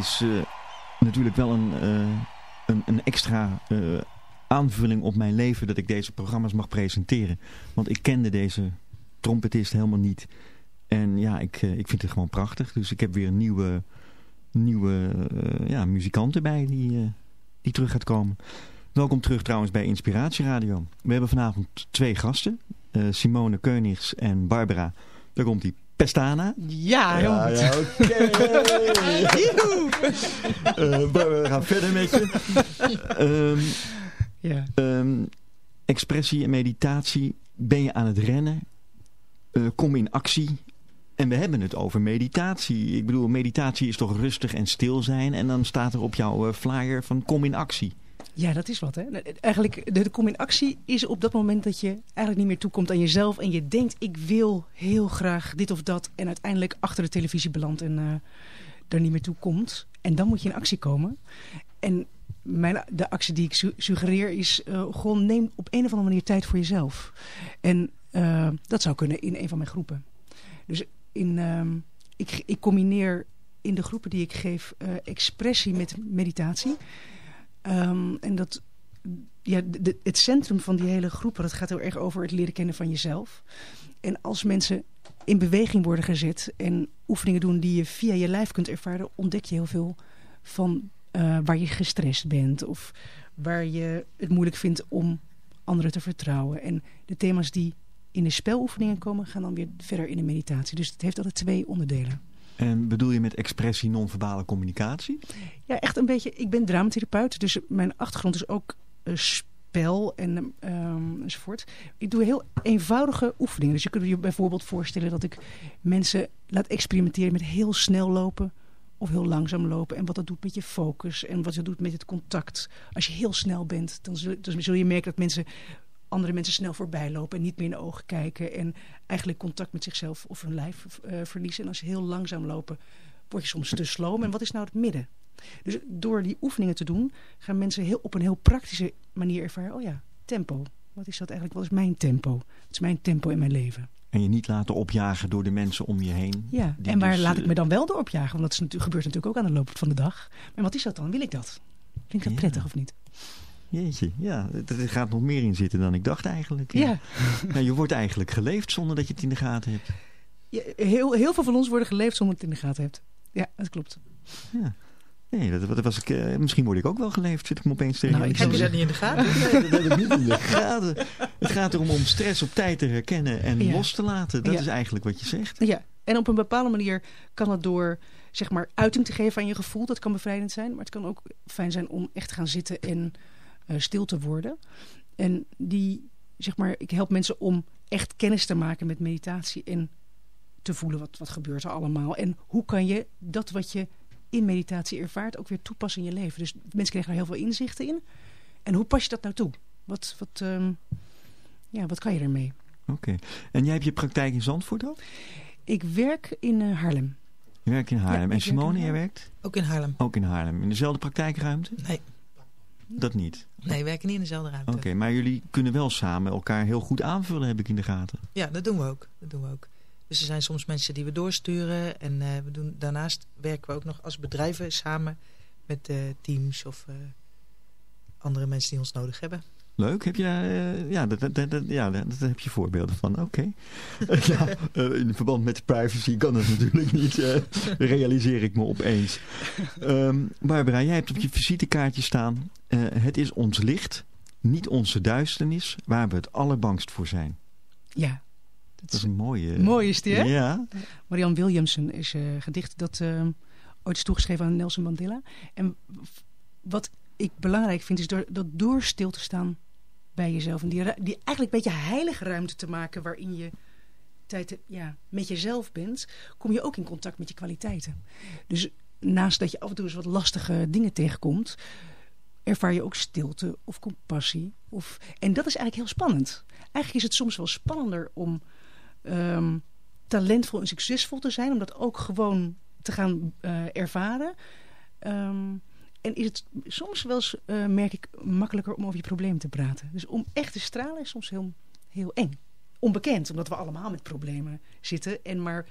Speaker 4: is uh, natuurlijk wel een, uh, een, een, extra uh, aanvulling op mijn leven dat ik deze programma's mag presenteren. Want ik kende deze trompetist helemaal niet. En ja, ik, eh, ik vind het gewoon prachtig. Dus ik heb weer nieuwe, nieuwe ja, muzikant erbij die, die terug gaat komen. Welkom terug trouwens bij Inspiratieradio. We hebben vanavond twee gasten. Simone Keunigs en Barbara. Daar komt die Pestana.
Speaker 5: Ja,
Speaker 4: ja, ja oké. *laughs* we gaan verder met je. um, ja. Um, expressie en meditatie. Ben je aan het rennen? Uh, kom in actie. En we hebben het over meditatie. Ik bedoel, meditatie is toch rustig en stil zijn. En dan staat er op jouw uh, flyer van kom in actie.
Speaker 5: Ja, dat is wat. Hè? Eigenlijk, de, de kom in actie is op dat moment dat je eigenlijk niet meer toekomt aan jezelf. En je denkt, ik wil heel graag dit of dat. En uiteindelijk achter de televisie belandt en daar niet meer toe komt. En dan moet je in actie komen. En mijn, de actie die ik su suggereer is, uh, gewoon neem op een of andere manier tijd voor jezelf. En uh, dat zou kunnen in een van mijn groepen. Dus in, uh, ik, ik combineer in de groepen die ik geef expressie met meditatie. Um, en dat, ja, het centrum van die hele groepen, dat gaat heel erg over het leren kennen van jezelf. En als mensen in beweging worden gezet en oefeningen doen die je via je lijf kunt ervaren, ontdek je heel veel van uh, waar je gestrest bent of waar je het moeilijk vindt om anderen te vertrouwen. En de thema's die in de speloefeningen komen, gaan dan weer verder in de meditatie. Dus het heeft altijd twee onderdelen.
Speaker 4: En bedoel je met expressie non-verbale communicatie?
Speaker 5: Ja, echt een beetje. Ik ben dramatherapeut, dus mijn achtergrond is ook uh, spel en um, enzovoort. Ik doe heel eenvoudige oefeningen. Dus je kunt je bijvoorbeeld voorstellen dat ik mensen laat experimenteren met heel snel lopen of heel langzaam lopen. En wat dat doet met je focus en wat dat doet met het contact. Als je heel snel bent, dan dan zul je merken dat mensen andere mensen snel voorbij lopen en niet meer in de ogen kijken. En eigenlijk contact met zichzelf of hun lijf uh, verliezen. En als je heel langzaam lopen, word je soms te sloom. En wat is nou het midden? Dus door die oefeningen te doen, gaan mensen heel, op een heel praktische manier ervaren. Oh ja, tempo. Wat is dat eigenlijk? Wat is mijn tempo? Wat is mijn tempo in mijn leven?
Speaker 4: En je niet laten opjagen door de mensen om je heen.
Speaker 5: Ja, en waar dus, laat ik me dan wel door opjagen? Want dat is natuurlijk, gebeurt natuurlijk ook aan de loop van de dag. Maar wat is dat dan? Wil ik dat? Vind ik dat ja. prettig of niet?
Speaker 4: Jeetje, ja, er gaat nog meer in zitten dan ik dacht eigenlijk. Ja. ja. *laughs* je wordt eigenlijk geleefd zonder dat je het in de gaten hebt.
Speaker 5: Ja, heel, heel veel van ons worden geleefd zonder dat je het in de gaten hebt. Ja, dat klopt.
Speaker 4: Ja. Nee, dat, dat was ik, uh, misschien word ik ook wel geleefd, zit ik me opeens
Speaker 7: tegen. Nou, ik heb je dat niet in de gaten?
Speaker 4: nee, dat heb ik niet in de gaten. Het gaat erom om stress op tijd te herkennen en ja. los te laten. Dat ja. is eigenlijk wat je zegt.
Speaker 5: Ja, en op een bepaalde manier kan het door zeg maar uiting te geven aan je gevoel. Dat kan bevrijdend zijn, maar het kan ook fijn zijn om echt te gaan zitten en stil te worden. En die, zeg maar, ik help mensen om echt kennis te maken met meditatie en te voelen wat, wat gebeurt er allemaal. En hoe kan je dat wat je in meditatie ervaart ook weer toepassen in je leven. Dus mensen krijgen er heel veel inzichten in. En hoe pas je dat nou toe? Wat, wat, um, ja, wat kan je ermee?
Speaker 4: Oké. Okay. En jij hebt je praktijk in Zandvoort ook?
Speaker 5: Ik werk in uh, Haarlem.
Speaker 4: Je werkt in Haarlem. Ja, en Simone, jij werkt?
Speaker 7: Ook in Haarlem.
Speaker 4: Ook in Haarlem. In dezelfde praktijkruimte?
Speaker 7: Nee.
Speaker 4: Dat niet?
Speaker 7: Nee, we werken niet in dezelfde ruimte.
Speaker 4: Oké, okay, maar jullie kunnen wel samen elkaar heel goed aanvullen, heb ik in de gaten.
Speaker 7: Ja, dat doen we ook. Dat doen we ook. Dus er zijn soms mensen die we doorsturen. En uh, we doen, daarnaast werken we ook nog als bedrijven samen met uh, teams of uh, andere mensen die ons nodig hebben.
Speaker 4: Leuk, heb je daar, ja, dat, dat, dat, ja, daar heb je voorbeelden van. Oké. Okay. *laughs* ja, in verband met privacy kan dat *laughs* natuurlijk niet, realiseer ik me opeens. Um, Barbara, jij hebt op je visitekaartje staan, het is ons licht, niet onze duisternis, waar we het allerbangst voor zijn.
Speaker 5: Ja,
Speaker 4: dat is een mooie...
Speaker 5: Mooi is die, hè?
Speaker 4: Ja.
Speaker 5: Marianne Williamson is een gedicht dat uh, ooit is toegeschreven aan Nelson Mandela. En wat ik belangrijk vind, is door, dat door stil te staan bij jezelf. En die, die eigenlijk een beetje heilige ruimte te maken waarin je tijd ja, met jezelf bent, kom je ook in contact met je kwaliteiten. Dus naast dat je af en toe eens wat lastige dingen tegenkomt, ervaar je ook stilte of compassie. Of, en dat is eigenlijk heel spannend. Eigenlijk is het soms wel spannender om um, talentvol en succesvol te zijn. Om dat ook gewoon te gaan uh, ervaren. Um, en is het soms wel eens, uh, merk ik, makkelijker om over je probleem te praten. Dus om echt te stralen is soms heel, heel eng. Onbekend, omdat we allemaal met problemen zitten. En maar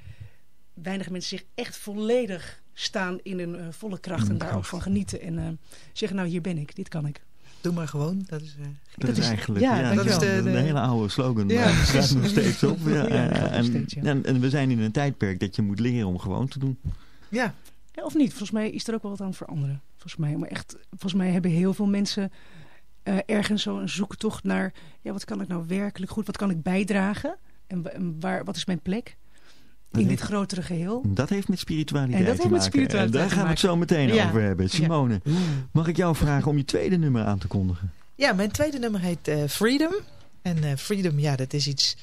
Speaker 5: weinig mensen zich echt volledig staan in hun uh, volle kracht. En daar ook van genieten. En zeggen, nou hier ben ik, dit kan ik.
Speaker 7: doe maar gewoon. Dat is, uh,
Speaker 4: dat, is eigenlijk
Speaker 7: ja,
Speaker 4: ja, dat is de, de, hele oude slogan. Ja, maar *laughs* staat nog steeds op. Ja, en, steeds, en, en, we zijn in een tijdperk dat je moet leren om gewoon te doen.
Speaker 5: Ja. Ja. Of niet? Volgens mij is er ook wel wat aan veranderen. Volgens mij, maar echt, volgens mij hebben heel veel mensen uh, ergens zo'n zoektocht naar... Ja, wat kan ik nou werkelijk goed? Wat kan ik bijdragen? En, en waar, wat is mijn plek? in dit grotere geheel.
Speaker 4: Dat heeft met spiritualiteit en dat te heeft maken. Met spiritualiteit en daar gaan we het zo meteen over hebben. Simone, ja. mag ik jou vragen om je tweede nummer aan te kondigen?
Speaker 7: Ja, mijn tweede nummer heet uh, Freedom. En uh, Freedom, ja, dat is iets...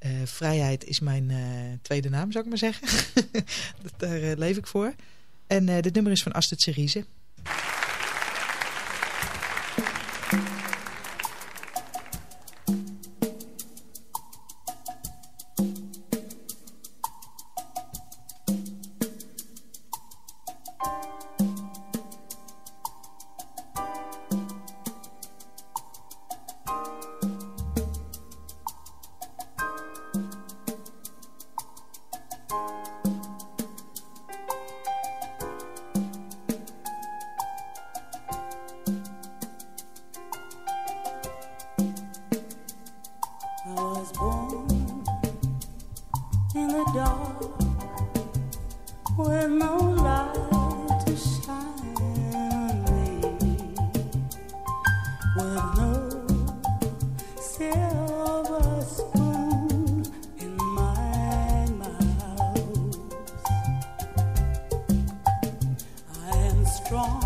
Speaker 7: Uh, vrijheid is mijn tweede naam, zou ik maar zeggen. *laughs* daar leef ik voor. En dit nummer is van Astrid Cerise.
Speaker 9: Freedom.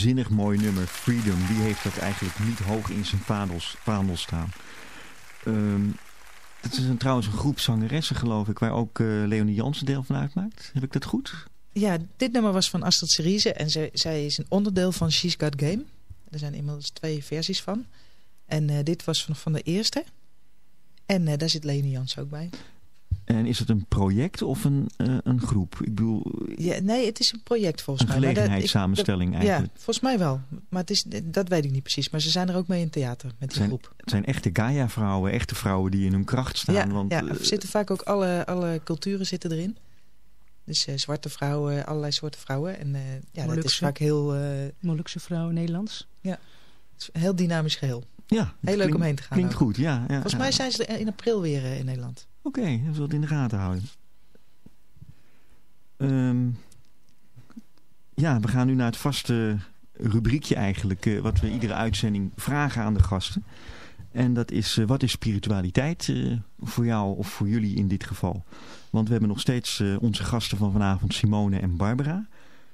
Speaker 4: Waanzinnig mooi nummer. Freedom. Wie heeft dat eigenlijk niet hoog in zijn vaandel staan? Ehm het is een, trouwens een groep zangeressen, geloof ik, waar ook uh, Leonie Jansen deel van uitmaakt. Heb ik dat goed?
Speaker 7: Ja, dit nummer was van Astrid Cerise en zij, zij is een onderdeel van She's Got Game. Er zijn inmiddels twee versies van. En uh, dit was van, van de eerste. En uh, daar zit Leonie Jansen ook bij.
Speaker 4: En is het een project of een, uh, een groep? Ik bedoel...
Speaker 7: Ja, nee, het is een project volgens
Speaker 4: een
Speaker 7: mij.
Speaker 4: Een gelegenheidssamenstelling eigenlijk.
Speaker 7: Ja, volgens mij wel. Maar het is, dat weet ik niet precies. Maar ze zijn er ook mee in theater met die
Speaker 4: zijn,
Speaker 7: groep.
Speaker 4: Het zijn echte Gaia-vrouwen. Echte vrouwen die in hun kracht staan.
Speaker 7: Ja,
Speaker 4: want,
Speaker 7: ja er zitten vaak ook alle, alle culturen zitten erin. Dus uh, zwarte vrouwen, allerlei soorten vrouwen. En uh, ja, dat is vaak heel... Uh,
Speaker 5: Molukse vrouwen, Nederlands.
Speaker 7: Ja, het is een heel dynamisch geheel.
Speaker 4: Ja,
Speaker 7: heel leuk om heen te gaan.
Speaker 4: Klinkt
Speaker 7: ook.
Speaker 4: goed, ja. ja
Speaker 7: Volgens mij zijn ze in april weer in Nederland.
Speaker 4: Oké, okay, we het in de gaten houden. Um, ja, we gaan nu naar het vaste rubriekje eigenlijk, uh, wat we iedere uitzending vragen aan de gasten. En dat is, uh, wat is spiritualiteit uh, voor jou of voor jullie in dit geval? Want we hebben nog steeds onze gasten van vanavond, Simone en Barbara.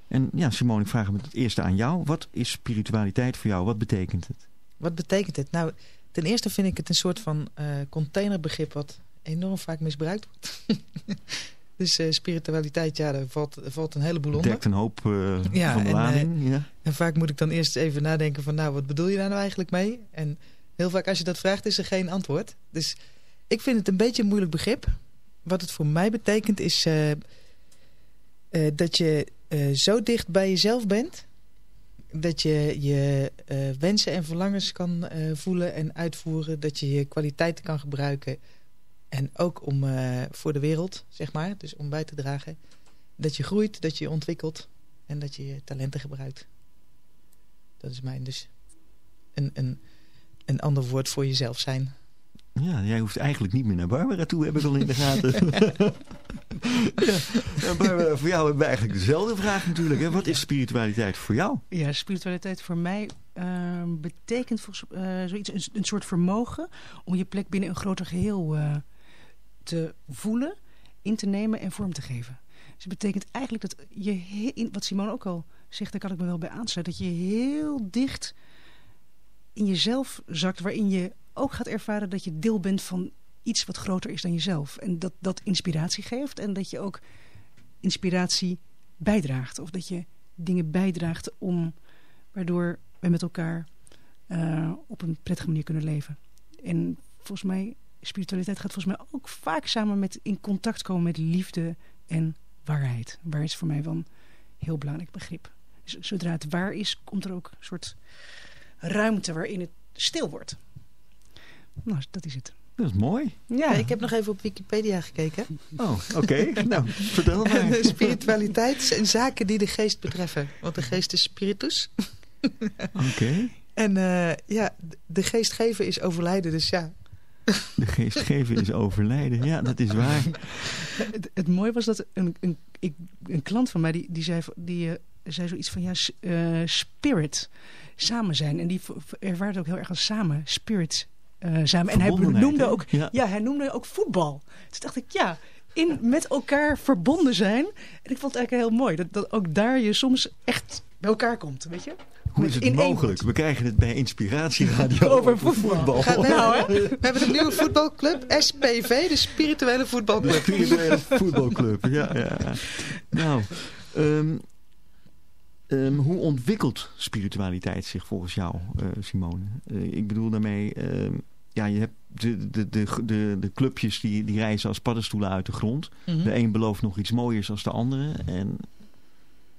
Speaker 4: En ja, Simone, ik vraag het eerste aan jou. Wat is spiritualiteit voor jou? Wat betekent het?
Speaker 7: Wat betekent het? Nou, ten eerste vind ik het een soort van containerbegrip wat enorm vaak misbruikt wordt. *laughs* Dus uh, spiritualiteit, ja, daar valt, valt een heleboel onder.
Speaker 4: Dekt een hoop uh, ja, van de
Speaker 7: en,
Speaker 4: lading.
Speaker 7: Uh,
Speaker 4: ja.
Speaker 7: en vaak moet ik dan eerst even nadenken van, nou, wat bedoel je daar nou eigenlijk mee? En heel vaak als je dat vraagt, is er geen antwoord. Dus ik vind het een beetje een moeilijk begrip. Wat het voor mij betekent is dat je zo dicht bij jezelf bent... dat je je wensen en verlangens kan voelen en uitvoeren. Dat je je kwaliteiten kan gebruiken... En ook om uh, voor de wereld, zeg maar. Dus om bij te dragen. Dat je groeit, dat je je ontwikkelt. En dat je je talenten gebruikt. Dat is mijn dus een, een, een ander woord voor jezelf zijn.
Speaker 4: Ja, jij hoeft eigenlijk niet meer naar Barbara toe, heb ik al in de gaten. *laughs* ja. Barbara, voor jou hebben we eigenlijk dezelfde vraag natuurlijk. Hè? Wat is spiritualiteit voor jou?
Speaker 5: Ja, spiritualiteit voor mij uh, betekent volgens, uh, zoiets, een, een, soort vermogen... om je plek binnen een groter geheel uh, te voelen, in te nemen en vorm te geven. Dus het betekent eigenlijk dat je, wat Simone ook al zegt, daar kan ik me wel bij aansluiten, dat je heel dicht in jezelf zakt, waarin je ook gaat ervaren dat je deel bent van iets wat groter is dan jezelf. En dat dat inspiratie geeft en dat je ook inspiratie bijdraagt. Of dat je dingen bijdraagt om, waardoor we met elkaar uh, op een prettige manier kunnen leven. En volgens mij spiritualiteit gaat volgens mij ook vaak samen met in contact komen met liefde en waarheid. Waar is voor mij wel een heel belangrijk begrip. Dus zodra het waar is, komt er ook een soort ruimte waarin het stil wordt. Nou, dat is het.
Speaker 4: Dat is mooi.
Speaker 7: Ja, ik heb nog even op Wikipedia gekeken.
Speaker 4: Oh, oké. Okay. *laughs* nou, vertel maar.
Speaker 7: Spiritualiteit zijn zaken die de geest betreffen. Want de geest is spiritus.
Speaker 4: Oké. Okay. *laughs*
Speaker 7: En uh, ja, de geest geven is overlijden, dus ja, *laughs*
Speaker 4: de geest geven is overlijden. Ja, dat is waar. *laughs*
Speaker 5: Het, het mooie was dat een, een, ik, een klant van mij, die, die, zei, die uh, zei zoiets van, ja, uh, spirit, samen zijn. En die ervaarde ook heel erg als samen, spirit, uh, samen. En hij noemde, ook, ja. ja. hij noemde ook voetbal. Dus dacht ik, ja, in met elkaar verbonden zijn. En ik vond het eigenlijk heel mooi, dat, dat ook daar je soms echt bij elkaar komt, weet je?
Speaker 4: Hoe is het mogelijk? We krijgen het bij Inspiratieradio *laughs*
Speaker 5: over voetbal.
Speaker 7: Gaat, nou, hè? *laughs* We hebben een nieuwe voetbalclub, SPV, de Spirituele Voetbalclub.
Speaker 4: De Spirituele Voetbalclub, ja. ja. Nou, um, um, hoe ontwikkelt spiritualiteit zich volgens jou, uh, Simone? Uh, ik bedoel daarmee, uh, ja, je hebt de, de, de, de, de clubjes die, die reizen als paddenstoelen uit de grond. Mm -hmm. De een belooft nog iets mooiers als de andere. En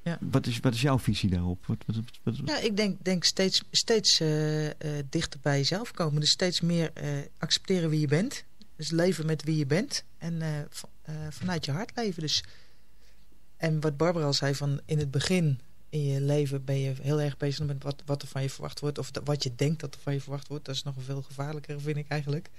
Speaker 7: ja.
Speaker 4: Wat, is, wat is jouw visie daarop? Wat, wat, wat,
Speaker 7: ja, ik denk, denk steeds, steeds uh, uh, dichter bij jezelf komen. Dus steeds meer uh, accepteren wie je bent. Dus leven met wie je bent. En vanuit je hart leven. Dus. En wat Barbara al zei, van in het begin in je leven ben je heel erg bezig met wat, wat er van je verwacht wordt. Of wat je denkt dat er van je verwacht wordt. Dat is nog veel gevaarlijker, vind ik eigenlijk.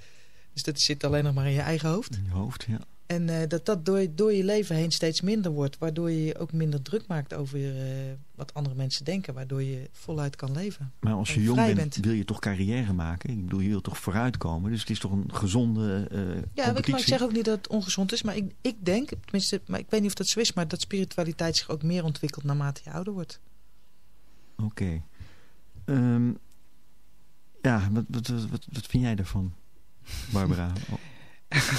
Speaker 7: Dus dat zit alleen nog maar in je eigen hoofd.
Speaker 4: In je hoofd, ja.
Speaker 7: En uh, dat dat door, door je leven heen steeds minder wordt. Waardoor je je ook minder druk maakt over uh, wat andere mensen denken. Waardoor je voluit kan leven.
Speaker 4: Maar als je jong bent, bent, wil je toch carrière maken? Ik bedoel, je wilt toch vooruitkomen? Dus het is toch een gezonde uh,
Speaker 7: Ja, ik, maar ik zeg ook niet dat het ongezond is. Maar ik, ik denk, tenminste, maar ik weet niet of dat zo is. Maar dat spiritualiteit zich ook meer ontwikkelt naarmate je ouder wordt.
Speaker 4: Oké. Ehm, ja, wat, wat, wat, wat, wat vind jij daarvan, Barbara? *laughs*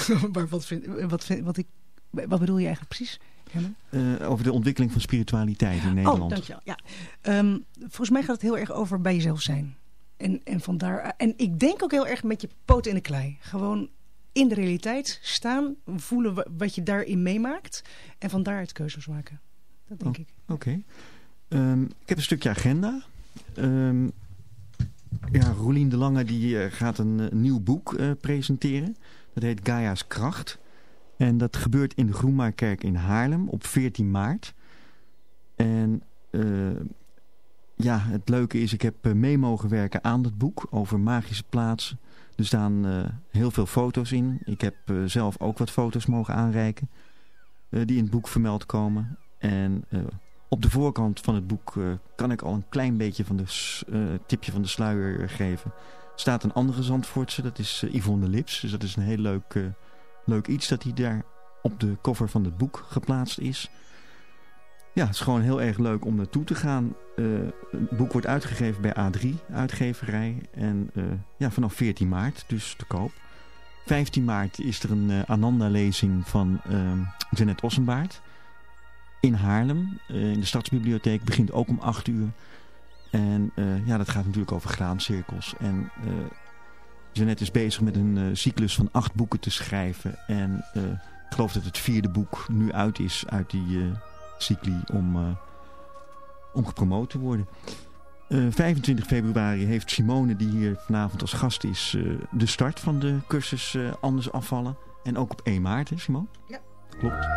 Speaker 4: Oh, *laughs*
Speaker 5: maar wat, vind, wat, vind, wat, ik, wat bedoel je eigenlijk precies?
Speaker 4: Eh, over de ontwikkeling van spiritualiteit in
Speaker 5: Oh,
Speaker 4: Nederland.
Speaker 5: dankjewel. Ja. Ehm, volgens mij gaat het heel erg over bij jezelf zijn. En, en, vandaar, en ik denk ook heel erg met je poot in de klei. Gewoon in de realiteit staan, voelen wa- wat je daarin meemaakt. En van daaruit keuzes maken. Dat denk
Speaker 4: Oh.
Speaker 5: ik.
Speaker 4: Oké. Ehm, ik heb een stukje agenda. Ehm, ja, Roelien de Lange die, eh, gaat een eh, nieuw boek presenteren. Dat heet Gaia's Kracht. En dat gebeurt in de Groenmaarkerk in Haarlem op 14 maart. En eh, ja, het leuke is, ik heb eh, mee mogen werken aan dat boek over magische plaatsen. Er staan eh, heel veel foto's in. Ik heb zelf ook wat foto's mogen aanreiken. die in het boek vermeld komen. En op de voorkant van het boek kan ik al een klein beetje van de tipje van de sluier geven. Staat een andere Zandvoortse, dat is eh, Yvonne Lips. Dus dat is een heel leuk, eh, leuk iets dat hij daar op de cover van het boek geplaatst is. Ja, het is gewoon heel erg leuk om naartoe te gaan. Eh, het boek wordt uitgegeven bij A3 uitgeverij. En ja, vanaf 14 maart dus te koop. 15 maart is er een Ananda-lezing van Janet Ossenbaard. In Haarlem, in de Stadsbibliotheek. Begint ook om 8 uur. En eh, ja, dat gaat natuurlijk over graancirkels. En eh Jeannette is bezig met een eh, cyclus van acht boeken te schrijven. En ik geloof dat het vierde boek nu uit is uit die cycli om, om gepromoot te worden. Eh, 25 februari heeft Simone, die hier vanavond als gast is, de start van de cursus Anders afvallen. En ook op 1 maart, hè Simone?
Speaker 5: Ja.
Speaker 4: Klopt.